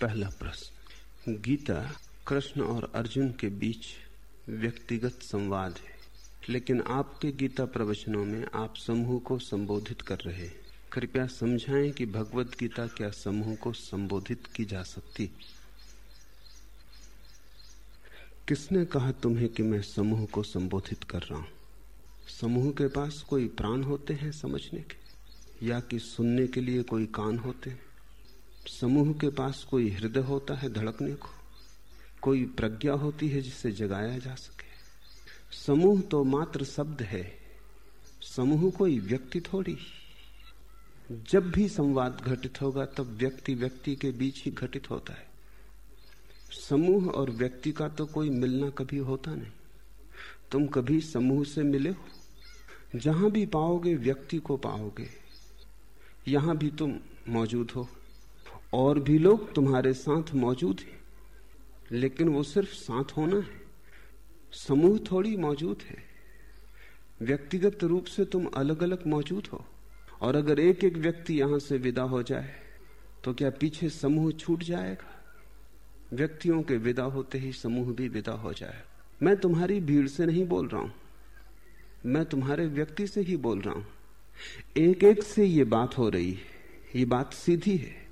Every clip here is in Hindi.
पहला प्रश्न। गीता, कृष्ण और अर्जुन के बीच व्यक्तिगत संवाद है, लेकिन आपके गीता प्रवचनों में आप समूह को संबोधित कर रहे हैं। कृपया समझाएँ कि भगवत गीता क्या समूह को संबोधित की जा सकती किसने कहा तुम्हें कि मैं समूह को संबोधित कर रहा हूँ? समूह के पास कोई प्राण होते हैं समझने के? या कि सुनने के लिए कोई कान होते हैं? समूह के पास कोई हृदय होता है धड़कने को, कोई प्रज्ञा होती है जिसे जगाया जा सके। समूह तो मात्र शब्द है, समूह कोई व्यक्ति थोड़ी। जब भी संवाद घटित होगा, तब व्यक्ति व्यक्ति के बीच ही घटित होता है। समूह और व्यक्ति का तो कोई मिलना कभी होता नहीं। तुम कभी समूह से मिले हो? जहाँ भी पाओगे, व्यक्ति को पाओगे। यहाँ भी तुम मौजूद हो। और भी लोग तुम्हारे साथ मौजूद हैं। लेकिन वो सिर्फ़ साथ होना है। समूह थोड़ी मौजूद है। व्यक्तिगत रूप से तुम अलग अलग मौजूद हो। और अगर एक एक व्यक्ति यहाँ से विदा हो जाए तो क्या पीछे समूह छूट जाएगा? व्यक्तियों के विदा होते ही समूह भी विदा हो जाए। मैं तुम्हारी भीड़ से नहीं बोल रहा हूँ। मैं तुम्हारे व्यक्ति से ही बोल रहा हूँ। एक एक से ये बात हो रही है। ये बात सीधी है।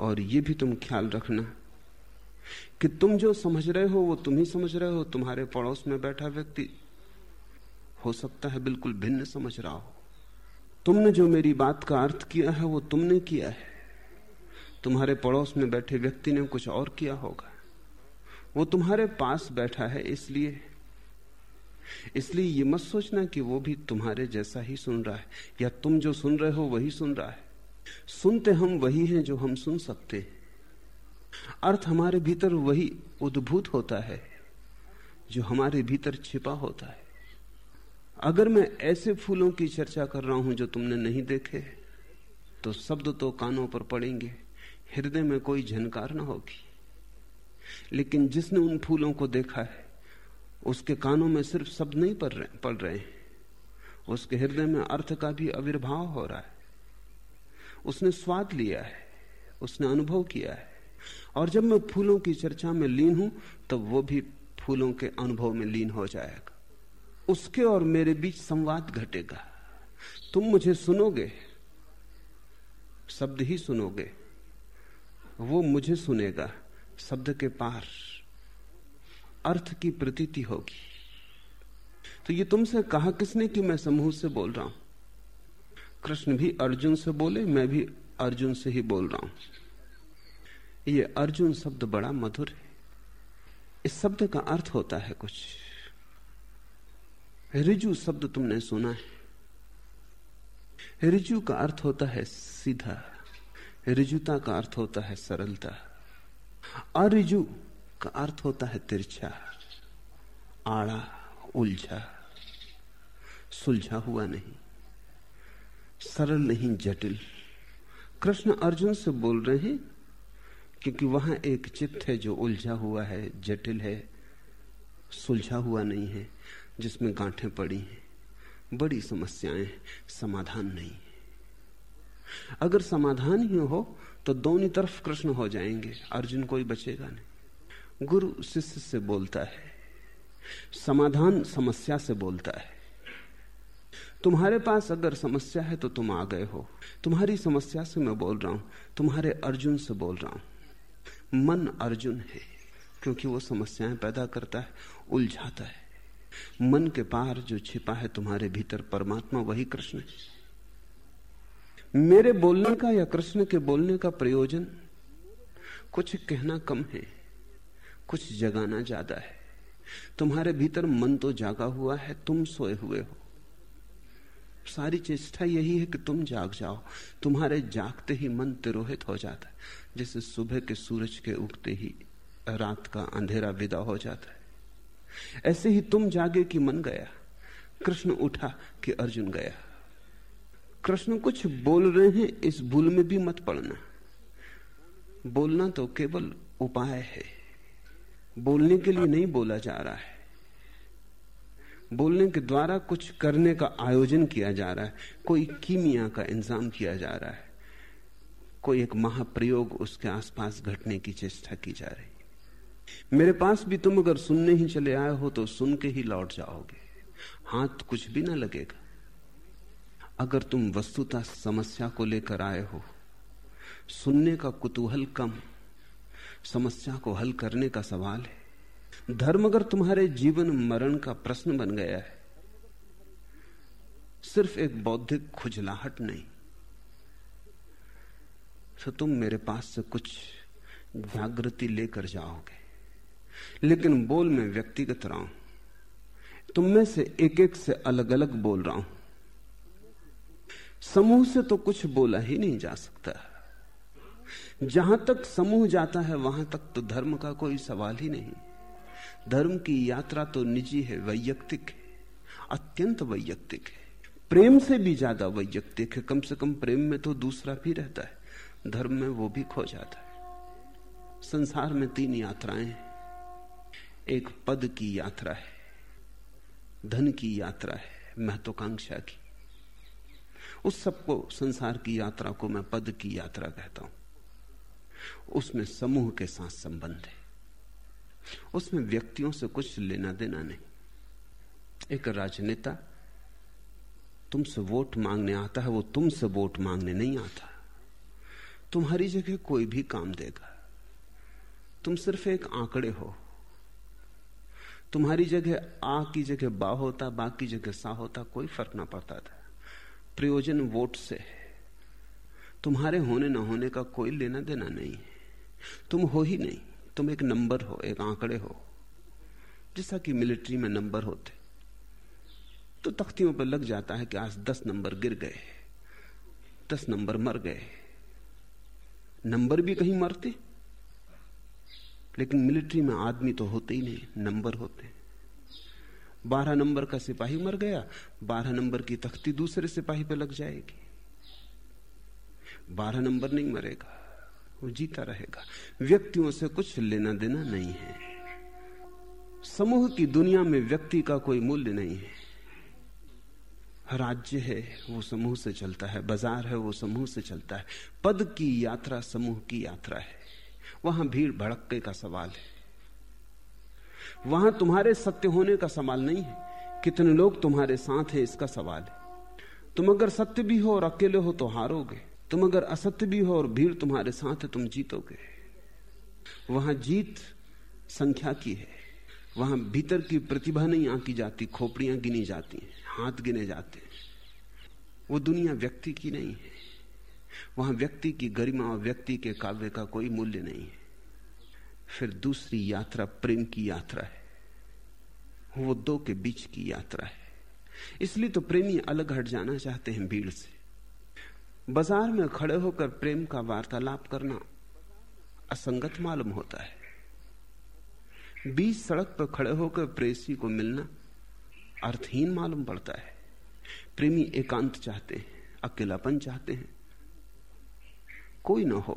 और ये भी तुम ख्याल रखना कि तुम जो समझ रहे हो, वो तुम ही समझ रहे हो। तुम्हारे पड़ोस में बैठा व्यक्ति हो सकता है बिल्कुल भिन्न समझ रहा हो। तुमने जो मेरी बात का अर्थ किया है, वो तुमने किया है। तुम्हारे पड़ोस में बैठे व्यक्ति ने कुछ और किया होगा। वो तुम्हारे पास बैठा है इसलिए। इसलिए ये मत सोचना कि वो भी तुम्हारे जैसा ही सुन रहा है, या तुम जो सुन रहे हो वही सुन रहा है। सुनते हम वही हैं जो हम सुन सकते हैं। अर्थ हमारे भीतर वही उद्भूत होता है, जो हमारे भीतर छिपा होता है। अगर मैं ऐसे फूलों की चर्चा कर रहा हूँ जो तुमने नहीं देखे तो शब्द तो कानों पर पड़ेंगे, हृदय में कोई झनकार ना होगी। लेकिन जिसने उन फूलों को देखा है, उसके कानों में सिर्फ़ शब्द नहीं पड़ रहे पड़ रहे हैं। उसके हृदय में अर्थ का भी आविर्भाव हो रहा है। उसने स्वाद लिया है, उसने अनुभव किया है। और जब मैं फूलों की चर्चा में लीन हूँ तब वो भी फूलों के अनुभव में लीन हो जाएगा। उसके और मेरे बीच संवाद घटेगा। तुम मुझे सुनोगे, शब्द ही सुनोगे, वो मुझे सुनेगा, शब्द के पार अर्थ की प्रतीति होगी। तो ये तुमसे कहा किसने कि मैं समूह से बोल रहा हूँ? कृष्ण भी अर्जुन से बोले, मैं भी अर्जुन से ही बोल रहा हूँ। ये अर्जुन शब्द बड़ा मधुर है। इस शब्द का अर्थ होता है कुछ। रिजु शब्द तुमने सुना है। रिजु का अर्थ होता है सीधा। रिजुता का अर्थ होता है सरलता। अरिजु का अर्थ होता है तिरछा। आड़ा, उलझा। सुलझा हुआ नहीं। सरल नहीं, जटिल। कृष्ण अर्जुन से बोल रहे हैं, क्योंकि वहाँ एक चित्त है जो उलझा हुआ है, जटिल है, सुलझा हुआ नहीं है, जिसमें गांठें पड़ी हैं। बड़ी समस्याएँ समाधान नहीं है। अगर समाधान ही हो तो दोनों तरफ़ कृष्ण हो जाएँगे, अर्जुन कोई बचेगा नहीं। गुरु शिष्य से बोलता है, समाधान समस्या से बोलता है। तुम्हारे पास अगर समस्या है तो तुम आ गए हो। तुम्हारी समस्या से मैं बोल रहा हूँ, तुम्हारे अर्जुन से बोल रहा हूँ। मन अर्जुन है, क्योंकि वो समस्याएँ पैदा करता है, उलझाता है। मन के पार जो छिपा है तुम्हारे भीतर, परमात्मा वही कृष्ण है। मेरे बोलने का या कृष्ण के बोलने का प्रयोजन, कुछ कहना कम है, कुछ जगाना ज़्यादा है। तुम्हारे भीतर मन तो जागा हुआ है, तुम सोए हुए हो। सारी चेष्टा यही है कि तुम जाग जाओ। तुम्हारे जागते ही मन तिरोहित हो जाता है। जैसे सुबह के सूरज के उगते ही रात का अंधेरा विदा हो जाता है। ऐसे ही तुम जागे कि मन गया। कृष्ण उठा कि अर्जुन गया। कृष्ण कुछ बोल रहे हैं, इस भूल में भी मत पड़ना। बोलना तो केवल उपाय है। बोलने के लिए नहीं बोला जा रहा है। बोलने के द्वारा कुछ करने का आयोजन किया जा रहा है। कोई कीमिया का इंतज़ाम किया जा रहा है। कोई एक महाप्रयोग उसके आसपास घटने की चेष्टा की जा रही मेरे पास भी तुम अगर सुनने ही चले आए हो तो सुन के ही लौट जाओगे। हाथ कुछ भी ना लगेगा। अगर तुम वस्तुता समस्या को लेकर आए हो, सुनने का कुतूहल कम, समस्या को हल करने का सवाल है। धर्म अगर तुम्हारे जीवन मरण का प्रश्न बन गया है, सिर्फ़ एक बौद्धिक खुजलाहट नहीं तो तुम मेरे पास से कुछ जागृति लेकर जाओगे। लेकिन बोल मैं व्यक्तिगत रहा हूँ। तुम में से एक एक से अलग अलग बोल रहा हूँ। समूह से तो कुछ बोला ही नहीं जा सकता। जहाँ तक समूह जाता है, वहाँ तक तो धर्म का कोई सवाल ही नहीं। धर्म की यात्रा तो निजी है, वैयक्तिक है, अत्यंत वैयक्तिक है। प्रेम से भी ज़्यादा वैयक्तिक है, कम से कम प्रेम में तो दूसरा भी रहता है, धर्म में वो भी खो जाता है। संसार में तीन यात्राएँ एक पद की यात्रा है, धन की यात्रा है, महत्वाकांक्षा की। उस सबको, संसार की यात्रा को मैं पद की यात्रा कहता हूँ। उसमें समूह के साथ संबंध है। उसमें व्यक्तियों से कुछ लेना देना नहीं। एक राजनेता तुमसे वोट मांगने आता है, वो तुमसे वोट मांगने नहीं आता। तुम्हारी जगह कोई भी काम देगा। तुम सिर्फ़ एक आंकड़े हो। तुम्हारी जगह आ की जगह बा होता, बा की जगह सा होता, कोई फ़र्क ना पड़ता था। प्रयोजन वोट से है। तुम्हारे होने ना होने का कोई लेना देना नहीं है। तुम हो ही नहीं। तुम एक नंबर हो, एक आंकड़े हो। जैसा कि मिलिट्री में नंबर होते तो तख्तियों पर लग जाता है कि आज दस नंबर गिर गए दस नंबर मर गए नंबर भी कहीं मरते, लेकिन मिलिट्री में आदमी तो होते ही नहीं, नंबर होते। बारह नंबर का सिपाही मर गया, बारह नंबर की तख्ती दूसरे सिपाही पर लग जाएगी। बारह नंबर नहीं मरेगा। वो जीता रहेगा। व्यक्तियों से कुछ लेना देना नहीं है। समूह की दुनिया में व्यक्ति का कोई मूल्य नहीं है। राज्य है, वो समूह से चलता है। बाज़ार है, वो समूह से चलता है। पद की यात्रा समूह की यात्रा है। वहाँ भीड़ भड़के का सवाल है। वहाँ तुम्हारे सत्य होने का सवाल नहीं है। कितने लोग तुम्हारे साथ हैं, इसका सवाल है। तुम अगर सत्य भी हो और अकेले हो तो हारोगे। तुम अगर असत्य भी हो और भीड़ तुम्हारे साथ है, तुम जीतोगे। वहाँ जीत संख्या की है। वहाँ भीतर की प्रतिभा नहीं आंकी जाती, खोपड़ियाँ गिनी जाती हैं, हाथ गिने जाते हैं। वो दुनिया व्यक्ति की नहीं है। वहाँ व्यक्ति की गरिमा और व्यक्ति के काव्य का कोई मूल्य नहीं है। फिर दूसरी यात्रा प्रेम की यात्रा है। वो दो के बीच की यात्रा है। इसलिए तो प्रेमी अलग हट जाना चाहते हैं भीड़ से। बाज़ार में खड़े होकर प्रेम का वार्तालाप करना असंगत मालूम होता है। बीच सड़क पर खड़े होकर प्रेसी को मिलना अर्थहीन मालूम पड़ता है। प्रेमी एकांत चाहते हैं, अकेलापन चाहते हैं। कोई ना हो,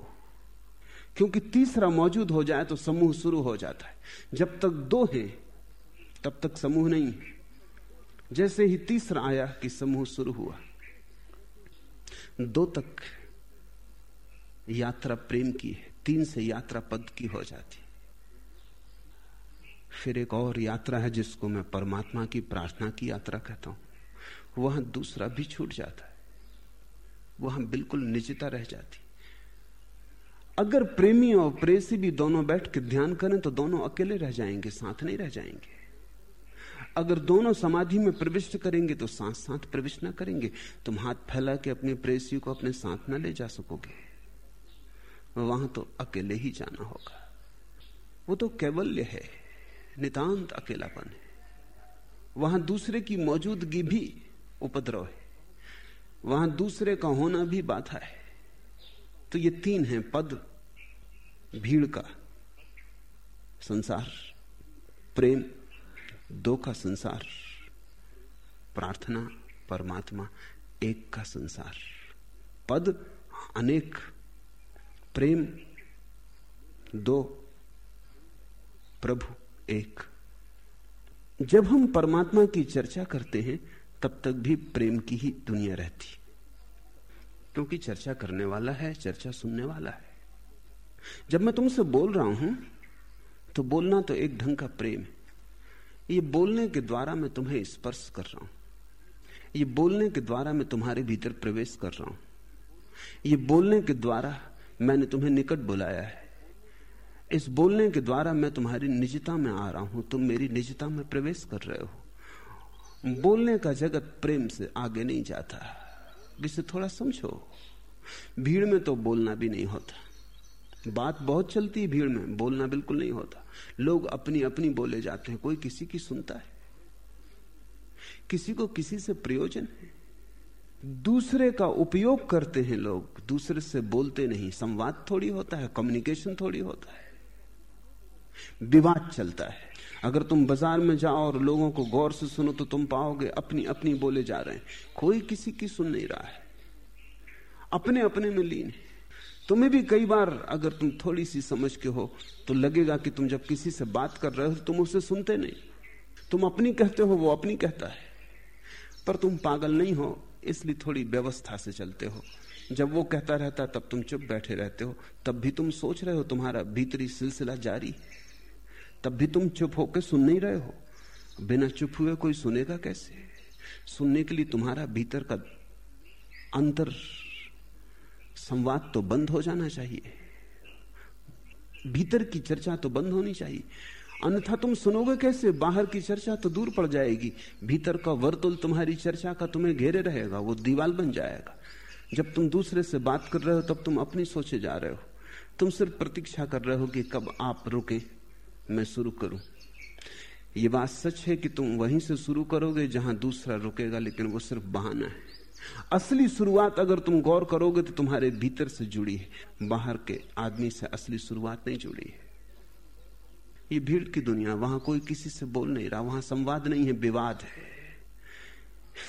क्योंकि तीसरा मौजूद हो जाए तो समूह शुरू हो जाता है। जब तक दो हैं, तब तक समूह नहीं जैसे ही तीसरा आया कि समूह शुरू हुआ दो तक यात्रा प्रेम की है, तीन से यात्रा पद की हो जाती। फिर एक और यात्रा है जिसको मैं परमात्मा की प्रार्थना की यात्रा कहता हूँ। वहाँ दूसरा भी छूट जाता है। वहाँ बिल्कुल निजता रह जाती। अगर प्रेमी और प्रेसी भी दोनों बैठ के ध्यान करें तो दोनों अकेले रह जाएँगे, साथ नहीं रह जाएँगे। अगर दोनों समाधि में प्रविष्ट करेंगे तो साथ साथ प्रविष्ट ना करेंगे, तुम हाथ फैला के अपने प्रेसी को अपने साथ ना ले जा सकोगे। वहाँ तो अकेले ही जाना होगा। वो तो कैवल्य है, नितांत अकेलापन है। वहाँ दूसरे की मौजूदगी भी उपद्रव है। वहाँ दूसरे का होना भी बाधा है। तो ये तीन हैं पद, भीड़ का, संसार, प्रेम दो का संसार, प्रार्थना, परमात्मा, एक का संसार। पद, अनेक। प्रेम, दो। प्रभु, एक। जब हम परमात्मा की चर्चा करते हैं, तब तक भी प्रेम की ही दुनिया रहती। क्योंकि चर्चा करने वाला है, चर्चा सुनने वाला है। जब मैं तुमसे बोल रहा हूँ तो बोलना तो एक ढंग का प्रेम है। ये बोलने के द्वारा मैं तुम्हें स्पर्श कर रहा हूँ। ये बोलने के द्वारा मैं तुम्हारे भीतर प्रवेश कर रहा हूँ। ये बोलने के द्वारा मैंने तुम्हें निकट बुलाया है। इस बोलने के द्वारा मैं तुम्हारी निजता में आ रहा हूँ। तुम मेरी निजता में प्रवेश कर रहे हो। बोलने का जगत प्रेम से आगे नहीं जाता। इसे थोड़ा समझो। भीड़ में तो बोलना भी नहीं होता। बात बहुत चलती है भीड़ में, बोलना बिल्कुल नहीं होता। लोग अपनी अपनी बोले जाते हैं, कोई किसी की सुनता है? किसी को किसी से प्रयोजन है? दूसरे का उपयोग करते हैं लोग, दूसरे से बोलते नहीं, संवाद थोड़ी होता है कम्युनिकेशन थोड़ी होता है। विवाद चलता है। अगर तुम बाज़ार में जाओ और लोगों को गौर से सुनो तो तुम पाओगे अपनी अपनी बोले जा रहे हैं। कोई किसी की सुन नहीं रहा है। अपने अपने में लीन है। तुम्हें भी कई बार अगर तुम थोड़ी सी समझ के हो तो लगेगा कि तुम जब किसी से बात कर रहे हो तो तुम उसे सुनते नहीं। तुम अपनी कहते हो, वो अपनी कहता है। पर तुम पागल नहीं हो, इसलिए थोड़ी व्यवस्था से चलते हो। जब वो कहता रहता, तब तुम चुप बैठे रहते हो। तब भी तुम सोच रहे हो, तुम्हारा भीतरी सिलसिला जारी। तब भी तुम चुप होकर सुन नहीं रहे हो। बिना चुप हुए कोई सुनेगा कैसे? सुनने के लिए तुम्हारा भीतर का अंतर संवाद तो बंद हो जाना चाहिए। भीतर की चर्चा तो बंद होनी चाहिए। अन्यथा तुम सुनोगे कैसे? बाहर की चर्चा तो दूर पड़ जाएगी। भीतर का वर्तुल तुम्हारी चर्चा का तुम्हें घेरे रहेगा, वो दीवाल बन जाएगा। जब तुम दूसरे से बात कर रहे हो, तब तुम अपनी सोचे जा रहे हो। तुम सिर्फ़ प्रतीक्षा कर रहे हो कि कब आप रुके, मैं शुरू करूँ। ये बात सच है कि तुम वहीं से शुरू करोगे जहाँ दूसरा रुकेगा, लेकिन वो सिर्फ़ बहाना है। असली शुरुआत अगर तुम गौर करोगे तो तुम्हारे भीतर से जुड़ी है। बाहर के आदमी से असली शुरुआत नहीं जुड़ी है। ये भीड़ की दुनिया, वहाँ कोई किसी से बोल नहीं रहा, वहाँ संवाद नहीं है, विवाद है।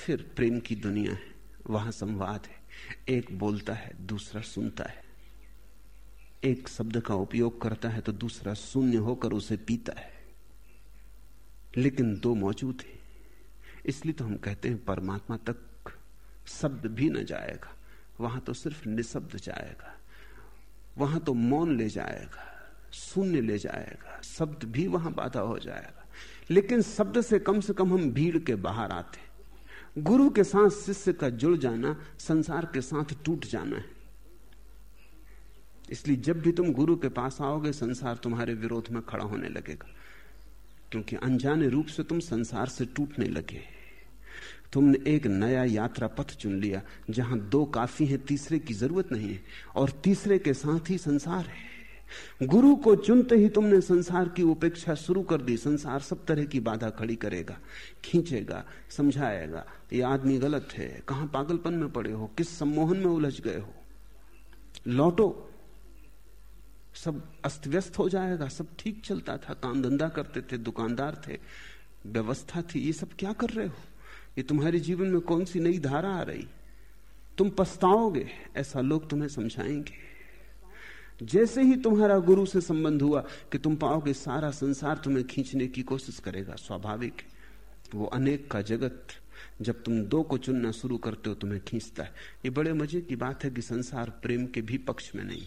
फिर प्रेम की दुनिया है, वहाँ संवाद है। एक बोलता है, दूसरा सुनता है। एक शब्द का उपयोग करता है तो दूसरा शून्य होकर उसे पीता है। लेकिन दो मौजूद है। इसलिए तो हम कहते हैं, परमात्मा तक शब्द भी न जाएगा। वहाँ तो सिर्फ़ निशब्द जाएगा। वहाँ तो मौन ले जाएगा, शून्य ले जाएगा, शब्द भी वहाँ बाधा हो जाएगा। लेकिन शब्द से कम से कम हम भीड़ के बाहर आते गुरु के साथ शिष्य का जुड़ जाना, संसार के साथ टूट जाना है। इसलिए जब भी तुम गुरु के पास आओगे, संसार तुम्हारे विरोध में खड़ा होने लगेगा। क्योंकि अनजाने रूप से तुम संसार से टूटने लगे तुमने एक नया यात्रा पथ चुन लिया, जहाँ दो काफ़ी है, तीसरे की ज़रूरत नहीं है, और तीसरे के साथ ही संसार है। गुरु को चुनते ही तुमने संसार की उपेक्षा शुरू कर दी, संसार सब तरह की बाधा खड़ी करेगा, खींचेगा, समझाएगा, ये आदमी गलत है, कहाँ पागलपन में पड़े हो, किस सम्मोहन में उलझ गए हो? लौटो, सब अस्त व्यस्त हो जाएगा, सब ठीक चलता था, काम धंधा करते थे, दुकानदार थे, व्यवस्था थी, ये सब क्या कर रहे हो? ये तुम्हारे जीवन में कौन सी नई धारा आ रही? तुम पछताओगे, ऐसा लोग तुम्हें समझाएँगे। जैसे ही तुम्हारा गुरु से संबंध हुआ कि तुम पाओगे सारा संसार तुम्हें खींचने की कोशिश करेगा, स्वाभाविक वो अनेक का जगत, जब तुम दो को चुनना शुरू करते हो, तुम्हें खींचता है। ये बड़े मज़े की बात है कि संसार प्रेम के भी पक्ष में नहीं।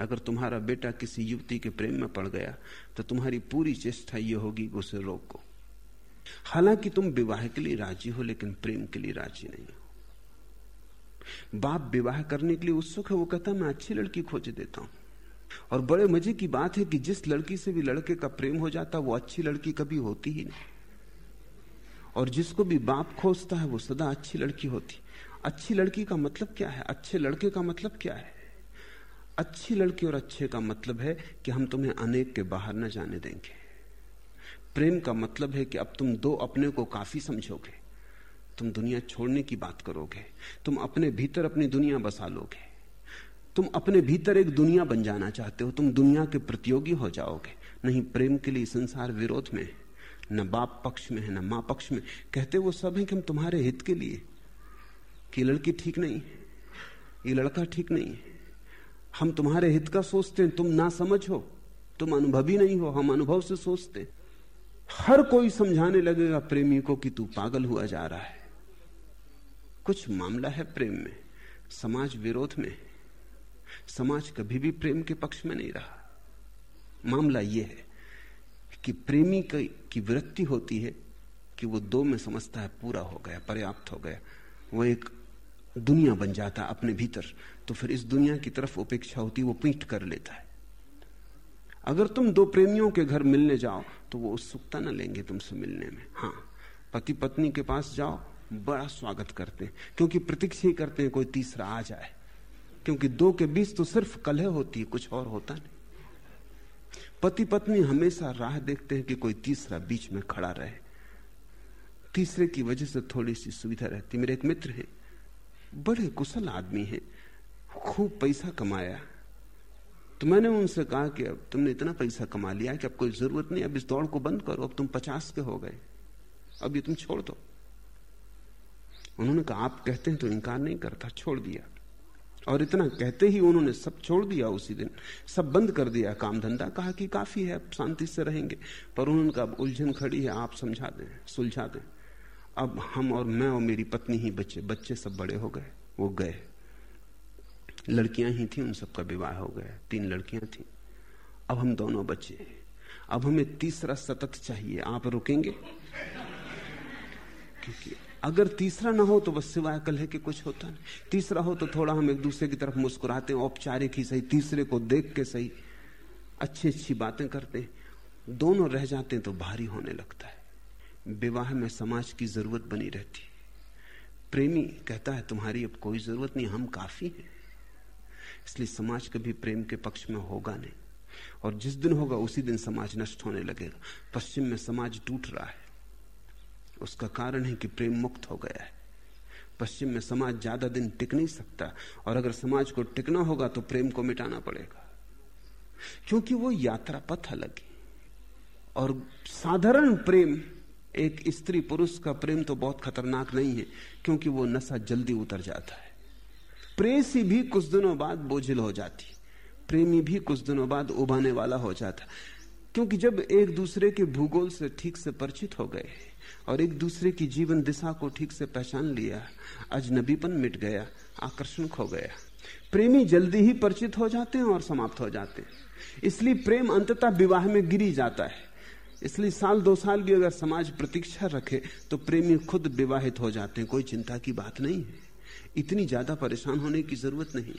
अगर तुम्हारा बेटा किसी युवती के प्रेम में पड़ गया तो तुम्हारी पूरी चेष्टा ये होगी उसे रोको। हालाँकि तुम विवाह के लिए राज़ी हो, लेकिन प्रेम के लिए राज़ी नहीं हो। बाप विवाह करने के लिए उत्सुक है, वो कहता, मैं अच्छी लड़की खोज देता हूँ। और बड़े मज़े की बात है कि जिस लड़की से भी लड़के का प्रेम हो जाता, वो अच्छी लड़की कभी होती ही नहीं। और जिसको भी बाप खोजता है, वो सदा अच्छी लड़की होती। अच्छी लड़की का मतलब क्या है? अच्छे लड़के का मतलब क्या है? अच्छी लड़की और अच्छे का मतलब है कि हम तुम्हें अनेक के बाहर न जाने देंगे। प्रेम का मतलब है कि अब तुम दो अपने को काफ़ी समझोगे। तुम दुनिया छोड़ने की बात करोगे। तुम अपने भीतर अपनी दुनिया बसा लोगे। तुम अपने भीतर एक दुनिया बन जाना चाहते हो। तुम दुनिया के प्रतियोगी हो जाओगे। नहीं, प्रेम के लिए संसार विरोध में न बाप पक्ष में है, न माँ पक्ष में। कहते वो सब है कि हम तुम्हारे हित के लिए। कि लड़की ठीक नहीं ये लड़का ठीक नहीं है। हम तुम्हारे हित का सोचते हैं। तुम ना समझ हो। तुम अनुभवी नहीं हो। हम अनुभव से सोचते हर कोई समझाने लगेगा प्रेमी को कि तू पागल हुआ जा रहा है। कुछ मामला है प्रेम में, समाज विरोध में। समाज कभी भी प्रेम के पक्ष में नहीं रहा। मामला यह है कि प्रेमी की वृत्ति होती है कि वो दो में समझता है, पूरा हो गया, पर्याप्त हो गया। वो एक दुनिया बन जाता अपने भीतर तो फिर इस दुनिया की तरफ़ उपेक्षा होती वो पीठ कर लेता है। अगर तुम दो प्रेमियों के घर मिलने जाओ तो वो उत्सुकता न लेंगे तुमसे मिलने में। हाँ पति पत्नी के पास जाओ, बड़ा स्वागत करते हैं। क्योंकि प्रतीक्षा ही करते हैं कोई तीसरा आ जाए। क्योंकि दो के बीच तो सिर्फ़ कलह होती है, कुछ और होता नहीं। पति पत्नी हमेशा राह देखते हैं कि कोई तीसरा बीच में खड़ा रहे। तीसरे की वजह से थोड़ी सी सुविधा रहती। मेरे एक मित्र हैं, बड़े कुशल आदमी हैं, खूब पैसा कमाया। तो मैंने उनसे कहा कि अब तुमने इतना पैसा कमा लिया कि अब कोई ज़रूरत नहीं, अब इस दौड़ को बंद करो, अब तुम पचास के हो गए। अब ये तुम छोड़ दो। उन्होंने कहा, आप कहते हैं तो इनकार नहीं करता, छोड़ दिया। और इतना कहते ही उन्होंने सब छोड़ दिया उसी दिन। सब बंद कर दिया, काम धंधा। कहा कि काफ़ी है अब शांति से रहेंगे। पर उन्होंने कहा उलझन खड़ी है, आप समझा दें, सुलझा दें। अब हम और मैं और मेरी पत्नी ही बच्चे बच्चे सब बड़े हो गए, वो गए। लड़कियाँ ही थी, उन सबका विवाह हो गया। तीन लड़कियाँ थी। अब हम दोनों बच्चे अब हमें तीसरा सतत चाहिए। आप रुकेंगे? क्योंकि अगर तीसरा ना हो तो बस सिवाय कल है कि कुछ होता नहीं। तीसरा हो तो थोड़ा हम एक दूसरे की तरफ़ मुस्कुराते हैं, औपचारिक ही सही, तीसरे को देख के सही। अच्छी अच्छी बातें करते हैं। दोनों रह जाते हैं तो भारी होने लगता है। विवाह में समाज की ज़रूरत बनी रहती है। प्रेमी कहता है, तुम्हारी अब कोई ज़रूरत नहीं, हम काफ़ी हैं। इसलिए समाज कभी प्रेम के पक्ष में होगा नहीं। और जिस दिन होगा, उसी दिन समाज नष्ट होने लगेगा। पश्चिम में समाज टूट रहा है। उसका कारण है कि प्रेम मुक्त हो गया है। पश्चिम में समाज ज़्यादा दिन टिक नहीं सकता। और अगर समाज को टिकना होगा तो प्रेम को मिटाना पड़ेगा। क्योंकि वो यात्रा पथ अलग है। और साधारण प्रेम, एक स्त्री पुरुष का प्रेम तो बहुत खतरनाक नहीं है, क्योंकि वो नशा जल्दी उतर जाता है। प्रेसी भी कुछ दिनों बाद बोझिल हो जाती, प्रेमी भी कुछ दिनों बाद उभाने वाला हो जाता, क्योंकि जब एक दूसरे के भूगोल से ठीक से परिचित हो गए और एक दूसरे की जीवन दिशा को ठीक से पहचान लिया, अजनबीपन मिट गया, आकर्षण खो गया। प्रेमी जल्दी ही परिचित हो जाते हैं और समाप्त हो जाते हैं। इसलिए प्रेम अंततः विवाह में गिरी जाता है। इसलिए साल दो साल भी अगर समाज प्रतीक्षा रखे तो प्रेमी खुद विवाहित हो जाते हैं, कोई चिंता की बात नहीं है। इतनी ज़्यादा परेशान होने की ज़रूरत नहीं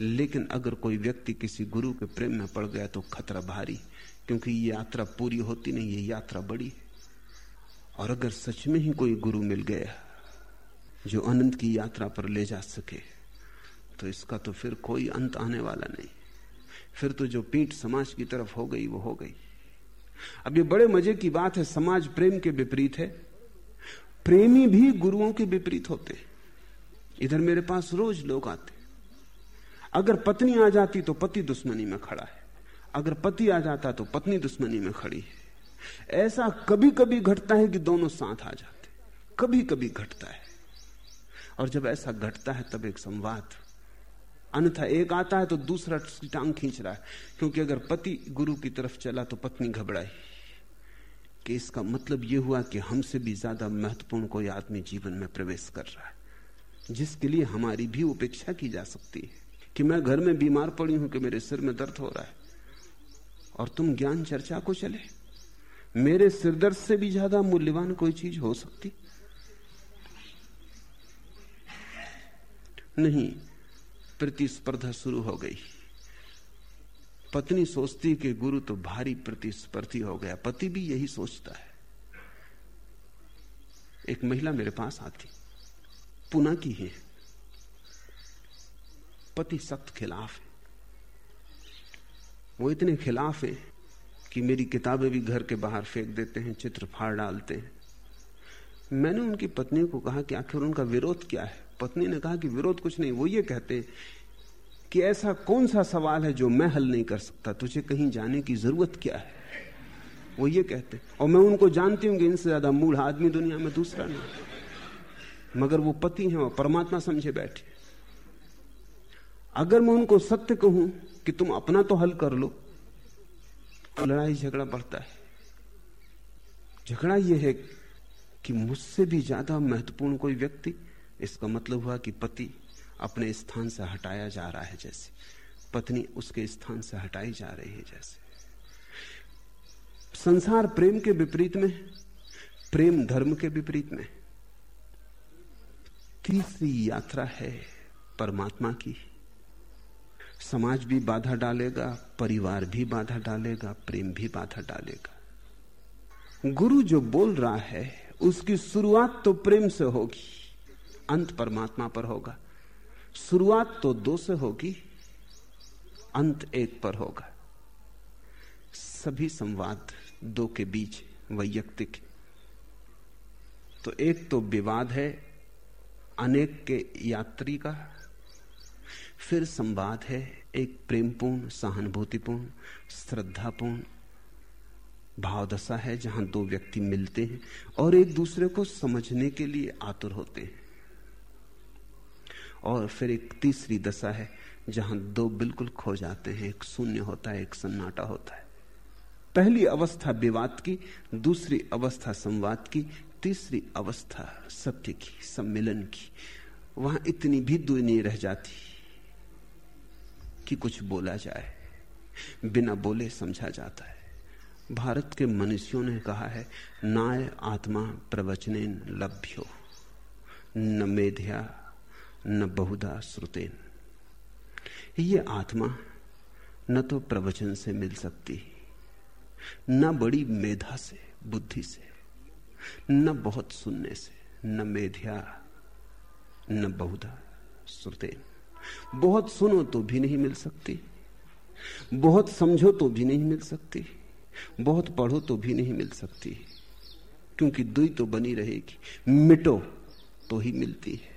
लेकिन अगर कोई व्यक्ति किसी गुरु के प्रेम में पड़ गया तो खतरा भारी, क्योंकि ये यात्रा पूरी होती नहीं, ये यात्रा बड़ी है। और अगर सच में ही कोई गुरु मिल गया जो अनंत की यात्रा पर ले जा सके तो इसका तो फिर कोई अंत आने वाला नहीं। फिर तो जो पीठ समाज की तरफ़ हो गई, वो हो गई। अब ये बड़े मज़े की बात है, समाज प्रेम के विपरीत है। प्रेमी भी गुरुओं के विपरीत होते इधर मेरे पास रोज लोग आते अगर पत्नी आ जाती तो पति दुश्मनी में खड़ा है। अगर पति आ जाता तो पत्नी दुश्मनी में खड़ी है। ऐसा कभी कभी घटता है कि दोनों साथ आ जाते कभी कभी घटता है। और जब ऐसा घटता है, तब एक संवाद। अन्यथा एक आता है तो दूसरा टांग खींच रहा है। क्योंकि अगर पति गुरु की तरफ़ चला तो पत्नी घबराई। कि इसका मतलब यह हुआ कि हमसे भी ज़्यादा महत्वपूर्ण कोई आदमी जीवन में प्रवेश कर रहा है। जिसके लिए हमारी भी उपेक्षा की जा सकती है कि मैं घर में बीमार पड़ी हूँ कि मेरे सिर में दर्द हो रहा है और तुम ज्ञान चर्चा को चले। मेरे सिरदर्द से भी ज़्यादा मूल्यवान कोई चीज़ हो सकती। नहीं, प्रतिस्पर्धा शुरू हो गई। पत्नी सोचती कि गुरु तो भारी प्रतिस्पर्धी हो गया, पति भी यही सोचता है। एक महिला मेरे पास आती। पुना की है। पति सख्त खिलाफ है। वो इतने खिलाफ है कि मेरी किताबें भी घर के बाहर फेंक देते हैं, चित्र फाड़ डालते हैं। मैंने उनकी पत्नी को कहा कि आखिर उनका विरोध क्या है? पत्नी ने कहा कि विरोध कुछ नहीं, वो ये कहते कि ऐसा कौन सा सवाल है जो मैं हल नहीं कर सकता? तुझे कहीं जाने की ज़रूरत क्या है? वो ये कहते और मैं उनको जानती हूँ कि इनसे ज़्यादा मूढ़ आदमी दुनिया में दूसरा नहीं। मगर वो पति हैं और परमात्मा समझे बैठे। अगर मैं उनको सत्य कहूँ कि तुम अपना तो हल कर लो तो लड़ाई झगड़ा बढ़ता है। झगड़ा यह है कि मुझसे भी ज़्यादा महत्वपूर्ण कोई व्यक्ति, इसका मतलब हुआ कि पति अपने स्थान से हटाया जा रहा है जैसे। पत्नी उसके स्थान से हटाई जा रही है जैसे। संसार प्रेम के विपरीत में प्रेम धर्म के विपरीत में तीसरी यात्रा है परमात्मा की? समाज भी बाधा डालेगा, परिवार भी बाधा डालेगा, प्रेम भी बाधा डालेगा। गुरु जो बोल रहा है, उसकी शुरुआत तो प्रेम से होगी, अंत परमात्मा पर होगा। शुरुआत तो दो से होगी, अंत एक पर होगा। सभी संवाद दो के बीच वैयक्तिक। तो एक तो विवाद है अनेक के यात्री का फिर संवाद है, एक प्रेमपूर्ण, सहानुभूतिपूर्ण, श्रद्धापूर्ण भावदशा है, जहाँ दो व्यक्ति मिलते हैं और एक दूसरे को समझने के लिए आतुर होते हैं। और फिर एक तीसरी दशा है, जहाँ दो बिल्कुल खो जाते हैं, एक शून्य होता है, एक सन्नाटा होता है। पहली अवस्था विवाद की, दूसरी अवस्था संवाद की तीसरी अवस्था सत्य की, सम्मेलन की। वहाँ इतनी भी दूरी रह जाती कि कुछ बोला जाए, बिना बोले समझा जाता है। भारत के मनुष्यों ने कहा है, नाय आत्मा प्रवचने लभ्यो, न मेध्या, न बहुधा श्रुतेन। ये आत्मा न तो प्रवचन से मिल सकती, न बड़ी मेधा से, बुद्धि से। न बहुत सुनने से, न मेध्या, न बहुधा श्रुतेन बहुत सुनो तो भी नहीं मिल सकती। बहुत समझो तो भी नहीं मिल सकती। बहुत पढ़ो तो भी नहीं मिल सकती। क्योंकि दुई तो बनी रहेगी। मिटो तो ही मिलती है।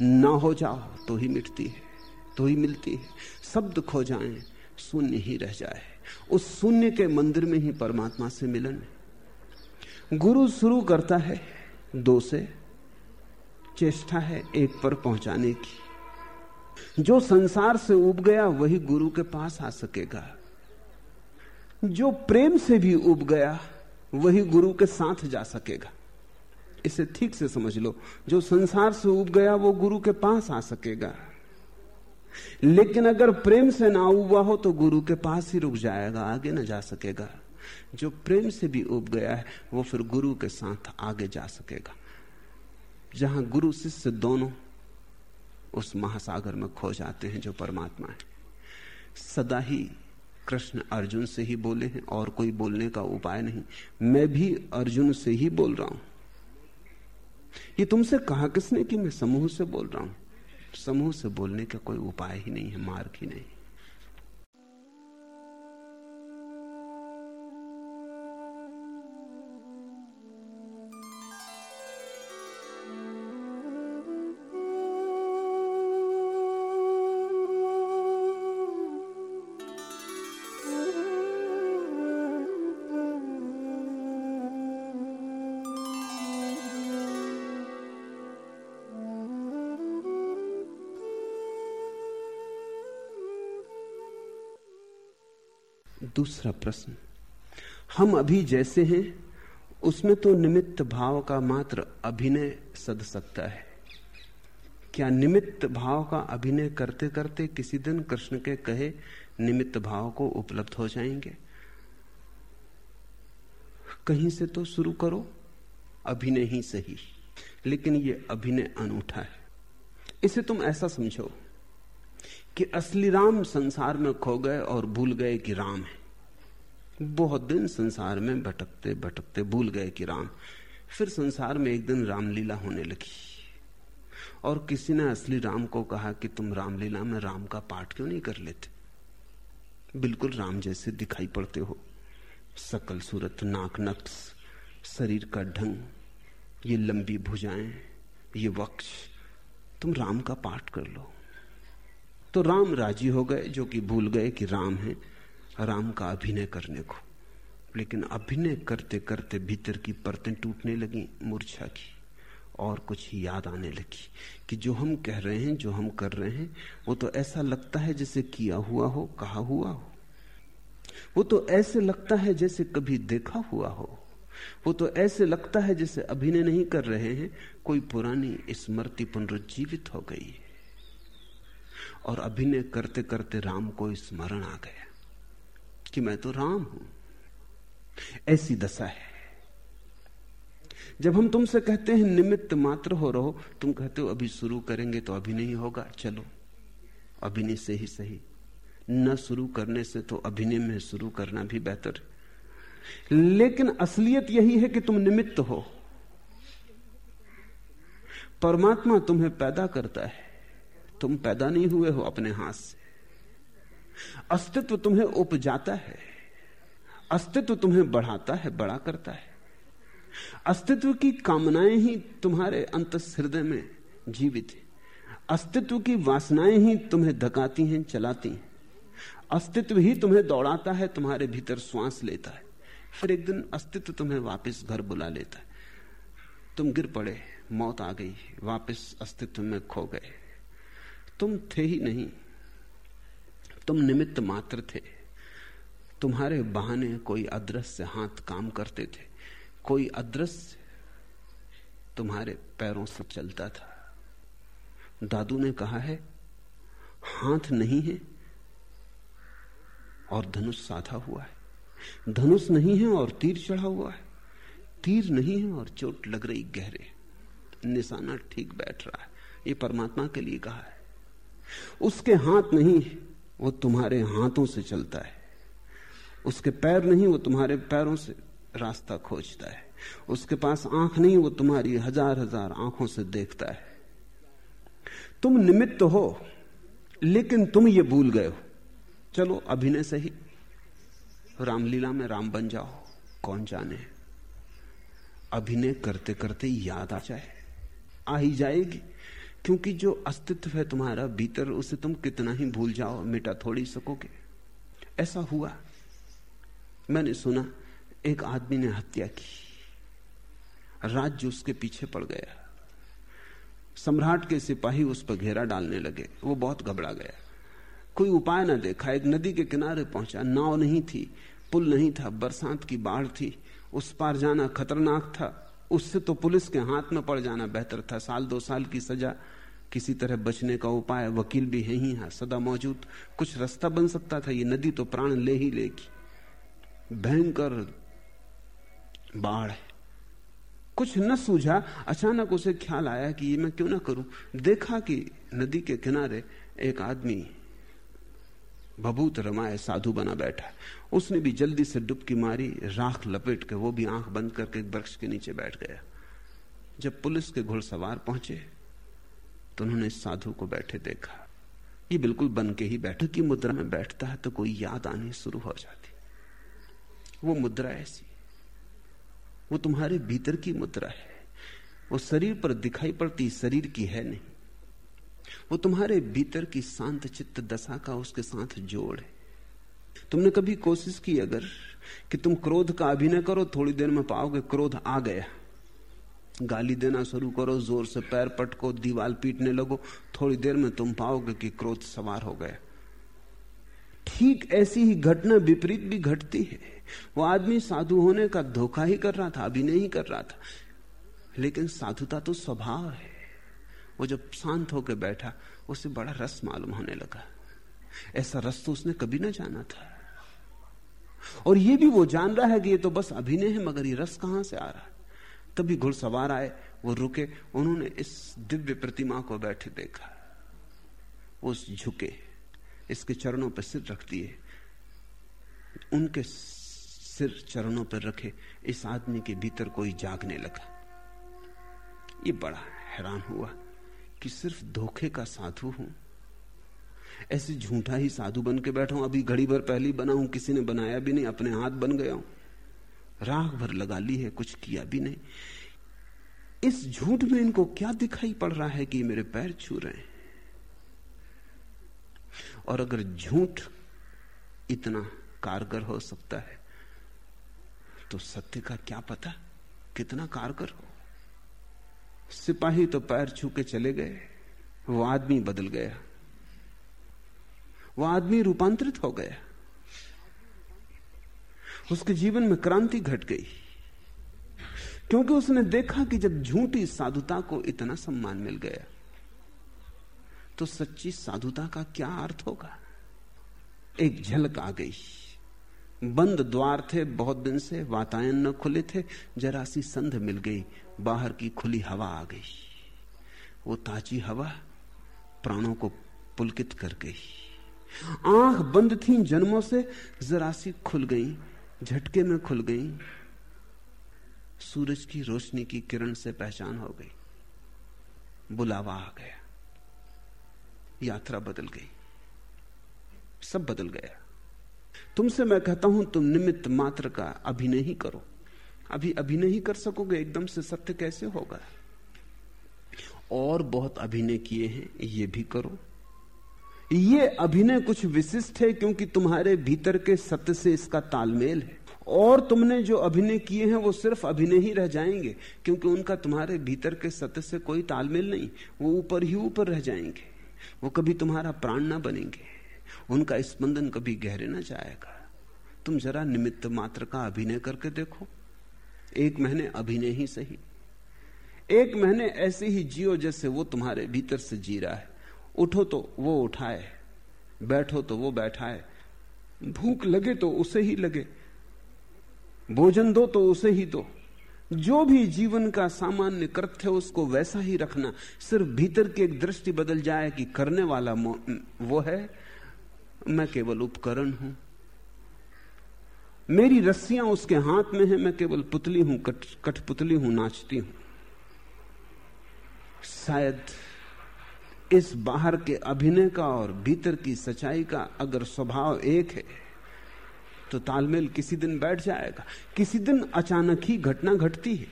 ना हो जाओ तो ही मिटती है। तो ही मिलती है। शब्द खो जाएँ, शून्य ही रह जाए। उस शून्य के मंदिर में ही परमात्मा से मिलन गुरु शुरू करता है, दो से चेष्टा है एक पर पहुँचाने की। जो संसार से उब गया, वही गुरु के पास आ सकेगा। जो प्रेम से भी उब गया, वही गुरु के साथ जा सकेगा। इसे ठीक से समझ लो। जो संसार से उब गया, वो गुरु के पास आ सकेगा। लेकिन अगर प्रेम से ना उबा हो तो गुरु के पास ही रुक जाएगा, आगे ना जा सकेगा। जो प्रेम से भी उब गया है, वो फिर गुरु के साथ आगे जा सकेगा। जहाँ गुरु शिष्य दोनों उस महासागर में खो जाते हैं जो परमात्मा है। सदा ही कृष्ण अर्जुन से ही बोले हैं, और कोई बोलने का उपाय नहीं। मैं भी अर्जुन से ही बोल रहा हूँ। ये तुमसे कहा किसने कि मैं समूह से बोल रहा हूँ? समूह से बोलने का कोई उपाय ही नहीं है, मार्ग ही नहीं। दूसरा प्रश्न। हम अभी जैसे हैं, उसमें तो निमित्त भाव का मात्र अभिनय सद सकता है। क्या निमित्त भाव का अभिनय करते करते किसी दिन कृष्ण के कहे निमित्त भाव को उपलब्ध हो जाएँगे? कहीं से तो शुरू करो, अभिनय ही सही, लेकिन ये अभिनय अनूठा है। इसे तुम ऐसा समझो कि असली राम संसार में खो गए और भूल गए कि राम है। बहुत दिन संसार में भटकते भटकते भूल गए कि राम। फिर संसार में एक दिन रामलीला होने लगी। और किसी ने असली राम को कहा कि तुम रामलीला में राम का पाठ क्यों नहीं कर लेते? बिल्कुल राम जैसे दिखाई पड़ते हो। सकल सूरत, नाक नक्स शरीर का ढंग, ये लंबी भुजाएँ, ये वक्ष, तुम राम का पाठ कर लो। तो राम राज़ी हो गए, जो कि भूल गए कि राम है, राम का अभिनय करने को। लेकिन अभिनय करते करते भीतर की परतें टूटने लगी, मूर्छा की, और कुछ याद आने लगी कि जो हम कह रहे हैं, जो हम कर रहे हैं, वो तो ऐसा लगता है जैसे किया हुआ हो, कहा हुआ हो। वो तो ऐसे लगता है जैसे कभी देखा हुआ हो। वो तो ऐसे लगता है जैसे अभिनय नहीं कर रहे हैं, कोई पुरानी स्मृति पुनरुज्जीवित हो गई है। और अभिनय करते करते राम को स्मरण आ गया कि मैं तो राम हूँ। ऐसी दशा है। जब हम तुमसे कहते हैं, निमित्त मात्र हो रहो, तुम कहते हो, अभी शुरू करेंगे तो अभी नहीं होगा, चलो। अभिनय से ही सही। न शुरू करने से तो अभिनय में शुरू करना भी बेहतर लेकिन असलियत यही है कि तुम निमित्त हो। परमात्मा तुम्हें पैदा करता है। तुम पैदा नहीं हुए हो अपने हाथ से। अस्तित्व तुम्हें उपजाता है। अस्तित्व तुम्हें बढ़ाता है, बड़ा करता है। अस्तित्व की कामनाएँ ही तुम्हारे अंत हृदय में जीवित है। अस्तित्व की वासनाएँ ही तुम्हें धकाती हैं, चलाती हैं। अस्तित्व ही तुम्हें दौड़ाता है, तुम्हारे भीतर श्वास लेता है। फिर एक दिन अस्तित्व तुम्हें वापस घर बुला लेता है। तुम गिर पड़े, मौत आ गई, वापस अस्तित्व में खो गए। तुम थे ही नहीं। तुम निमित्त मात्र थे। तुम्हारे बहाने कोई अदृश्य हाथ काम करते थे। कोई अदृश्य तुम्हारे पैरों से चलता था। दादू ने कहा है, हाथ नहीं है और धनुष साधा हुआ है। धनुष नहीं है और तीर चढ़ा हुआ है। तीर नहीं है और चोट लग रही गहरे। निशाना ठीक बैठ रहा है। ये परमात्मा के लिए कहा है। उसके हाथ नहीं, वो तुम्हारे हाथों से चलता है। उसके पैर नहीं, वो तुम्हारे पैरों से रास्ता खोजता है। उसके पास आँख नहीं, वो तुम्हारी हज़ार हज़ार आँखों से देखता है। तुम निमित्त हो, लेकिन तुम ये भूल गए हो। चलो, अभिनय से ही रामलीला में राम बन जाओ, कौन जाने? अभिनय करते करते याद आ जाए। आ ही जाएगी। क्योंकि जो अस्तित्व है तुम्हारा, भीतर उसे तुम कितना ही भूल जाओ, मिटा थोड़ी सकोगे। ऐसा हुआ। मैंने सुना, एक आदमी ने हत्या की। राज्य उसके पीछे पड़ गया। सम्राट के सिपाही उस पर घेरा डालने लगे। वो बहुत घबरा गया। कोई उपाय ना देखा। एक नदी के किनारे पहुँचा। नाव नहीं थी, पुल नहीं था, बरसात की बाढ़ थी। उस पार जाना खतरनाक था। उससे तो पुलिस के हाथ में पड़ जाना बेहतर था। साल दो साल की सजा, किसी तरह बचने का उपाय, वकील भी है ही है सदा मौजूद। कुछ रास्ता बन सकता था, ये नदी तो प्राण ले ही लेगी। भयंकर बाढ़ है। कुछ न सूझा, अचानक उसे ख्याल आया कि ये मैं क्यों ना करूँ। देखा कि नदी के किनारे एक आदमी भभूत रमाए साधु बना बैठा उसने भी जल्दी से डुबकी मारी, राख लपेट के, वो भी आँख बंद करके एक वृक्ष के नीचे बैठ गया। जब पुलिस के घुड़सवार पहुँचे तो उन्होंने साधु को बैठे देखा। ये बिल्कुल बन के ही बैठे की मुद्रा में बैठता है तो कोई याद आनी शुरू हो जाती। वो मुद्रा ऐसी, वो तुम्हारे भीतर की मुद्रा है। वो शरीर पर दिखाई पड़ती, शरीर की है नहीं। वो तुम्हारे भीतर की शांत चित्त दशा का उसके साथ जोड़ है। तुमने कभी कोशिश की अगर कि तुम क्रोध का अभिनय करो, थोड़ी देर में पाओगे क्रोध आ गया। गाली देना शुरू करो, ज़ोर से पैर पटको, दीवाल पीटने लगो, थोड़ी देर में तुम पाओगे कि क्रोध सवार हो गया। ठीक ऐसी ही घटना विपरीत भी घटती है। वो आदमी साधु होने का धोखा ही कर रहा था अभी नहीं कर रहा था। लेकिन साधुता तो स्वभाव है। वो जब शांत होकर बैठा, उसे बड़ा रस मालूम होने लगा। ऐसा रस तो उसने कभी ना जाना था। और ये भी वो जान रहा है कि ये तो बस अभिनय है, मगर ये रस कहाँ से आ रहा है? तभी घुड़सवार आए, वो रुके, उन्होंने इस दिव्य प्रतिमा को बैठे देखा। वो झुके, इसके चरणों पर सिर रख दिए। उनके सिर चरणों पर रखे, इस आदमी के भीतर कोई जागने लगा। ये बड़ा हैरान हुआ कि सिर्फ़ धोखे का साधु हूँ ऐसे झूठा ही साधु बन के बैठा हूँ। अभी घड़ी भर पहली बना हूँ, किसी ने बनाया भी नहीं, अपने हाथ बन गया हूँ। राख भर लगा ली है, कुछ किया भी नहीं। इस झूठ में इनको क्या दिखाई पड़ रहा है कि मेरे पैर छू रहे हैं? और अगर झूठ इतना कारगर हो सकता है तो सत्य का क्या पता कितना कारगर हो? सिपाही तो पैर छू के चले गए, वो आदमी बदल गया। वो आदमी रूपांतरित हो गया। उसके जीवन में क्रांति घट गई। क्योंकि उसने देखा कि जब झूठी साधुता को इतना सम्मान मिल गया तो सच्ची साधुता का क्या अर्थ होगा? एक झलक आ गई। बंद द्वार थे, बहुत दिन से वातायन न खुले थे, जरा सी संध मिल गई, बाहर की खुली हवा आ गई। वो ताजी हवा प्राणों को पुलकित कर गई। आँख बंद थी जन्मों से, जरा सी खुल गई, झटके में खुल गई। सूरज की रोशनी की किरण से पहचान हो गई। बुलावा आ गया। यात्रा बदल गई। सब बदल गया। तुमसे मैं कहता हूँ, तुम निमित्त मात्र का अभिनय ही करो। अभी अभिनय ही कर सकोगे, एकदम से सत्य कैसे होगा? और बहुत अभिनय किए हैं, ये भी करो। ये अभिनय कुछ विशिष्ट है क्योंकि तुम्हारे भीतर के सत्य से इसका तालमेल है। और तुमने जो अभिनय किए हैं, वो सिर्फ़ अभिनय ही रह जाएँगे, क्योंकि उनका तुम्हारे भीतर के सत्य से कोई तालमेल नहीं, वो ऊपर ही ऊपर रह जाएँगे। वो कभी तुम्हारा प्राण ना बनेंगे, उनका स्पंदन कभी गहरे ना जाएगा। तुम जरा निमित्त मात्र का अभिनय करके देखो। एक महीने अभिनय ही सही। एक महीने ऐसे ही जियो जैसे वो तुम्हारे भीतर से जी रहा है। उठो तो वो उठाए बैठो तो वो बैठाए। भूख लगे तो उसे ही लगे भोजन दो तो उसे ही दो। जो भी जीवन का सामान्य कृत्य उसको वैसा ही रखना। सिर्फ़ भीतर की एक दृष्टि बदल जाए कि करने वाला वो है मैं केवल उपकरण हूँ। मेरी रस्सियाँ उसके हाथ में है मैं केवल पुतली हूँ कट, कठपुतली हूँ नाचती हूँ। शायद इस बाहर के अभिनय का और भीतर की सच्चाई का अगर स्वभाव एक है तो तालमेल किसी दिन बैठ जाएगा। किसी दिन अचानक ही घटना घटती है।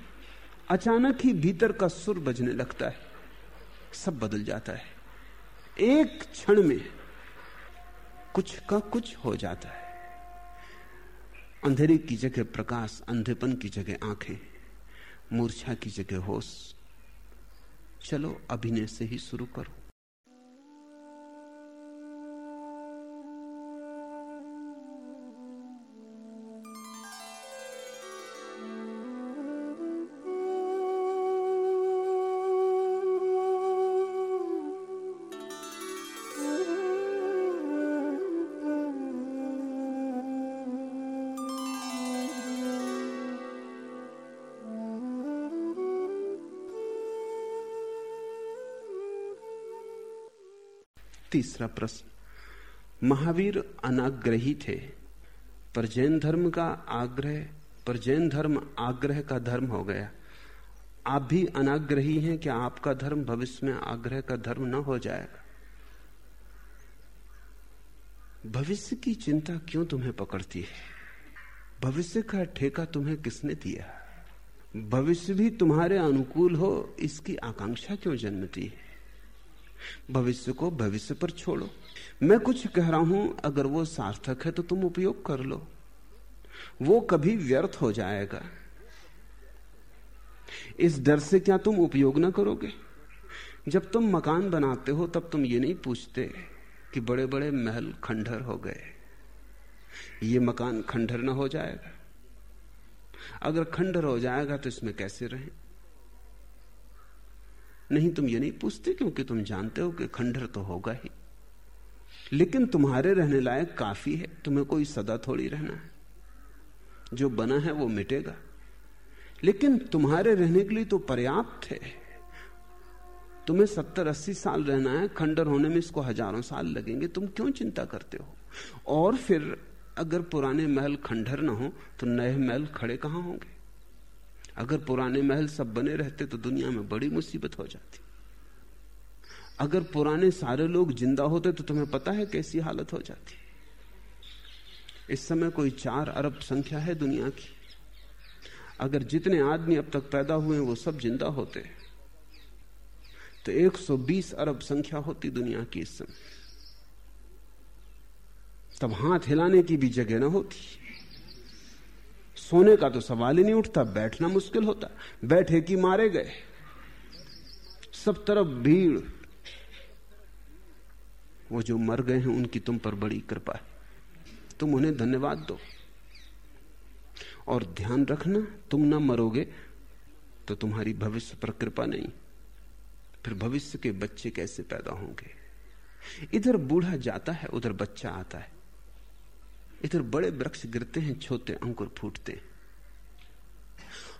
अचानक ही भीतर का सुर बजने लगता है। सब बदल जाता है। एक क्षण में कुछ का कुछ हो जाता है। अंधेरे की जगह प्रकाश, अंधेपन की जगह आँखें, मूर्छा की जगह होश। चलो अभिनय से ही शुरू करो। तीसरा प्रश्न। महावीर अनाग्रही थे पर जैन धर्म का आग्रह, पर जैन धर्म आग्रह का धर्म हो गया। आप भी अनाग्रही हैं कि आपका धर्म भविष्य में आग्रह का धर्म न हो जाएगा। भविष्य की चिंता क्यों तुम्हें पकड़ती है? भविष्य का ठेका तुम्हें किसने दिया? भविष्य भी तुम्हारे अनुकूल हो, इसकी आकांक्षा क्यों जन्मती है? भविष्य को भविष्य पर छोड़ो। मैं कुछ कह रहा हूँ, अगर वो सार्थक है तो तुम उपयोग कर लो। वो कभी व्यर्थ हो जाएगा। इस डर से क्या तुम उपयोग ना करोगे? जब तुम मकान बनाते हो, तब तुम ये नहीं पूछते कि बड़े बड़े महल खंडर हो गए। ये मकान खंडर ना हो जाएगा। अगर खंडर हो जाएगा तो इसमें कैसे रहें? नहीं तुम ये नहीं पूछते क्योंकि तुम जानते हो कि खंडर तो होगा ही। लेकिन तुम्हारे रहने लायक काफ़ी है, तुम्हें कोई सदा थोड़ी रहना है। जो बना है वो मिटेगा। लेकिन तुम्हारे रहने के लिए तो पर्याप्त है। तुम्हें सत्तर अस्सी साल रहना है खंडर होने में इसको हज़ारों साल लगेंगे। तुम क्यों चिंता करते हो? और फिर अगर पुराने महल खंडर ना हो तो नए महल खड़े कहाँ होंगे? अगर पुराने महल सब बने रहते तो दुनिया में बड़ी मुसीबत हो जाती। अगर पुराने सारे लोग ज़िंदा होते तो तुम्हें पता है कैसी हालत हो जाती। इस समय कोई चार अरब संख्या है दुनिया की। अगर जितने आदमी अब तक पैदा हुए वो सब ज़िंदा होते। तो 120 अरब संख्या होती दुनिया की इस समय। तब हाथ हिलाने की भी जगह ना होती। सोने का तो सवाल ही नहीं उठता, बैठना मुश्किल होता। बैठे कि मारे गए? सब तरफ़ भीड़। वो जो मर गए हैं, उनकी तुम पर बड़ी कृपा है। तुम उन्हें धन्यवाद दो। और ध्यान रखना, तुम ना मरोगे तो तुम्हारी भविष्य पर कृपा नहीं। फिर भविष्य के बच्चे कैसे पैदा होंगे? इधर बूढ़ा जाता है, उधर बच्चा आता है। इधर बड़े वृक्ष गिरते हैं, छोटे अंकुर फूटते हैं।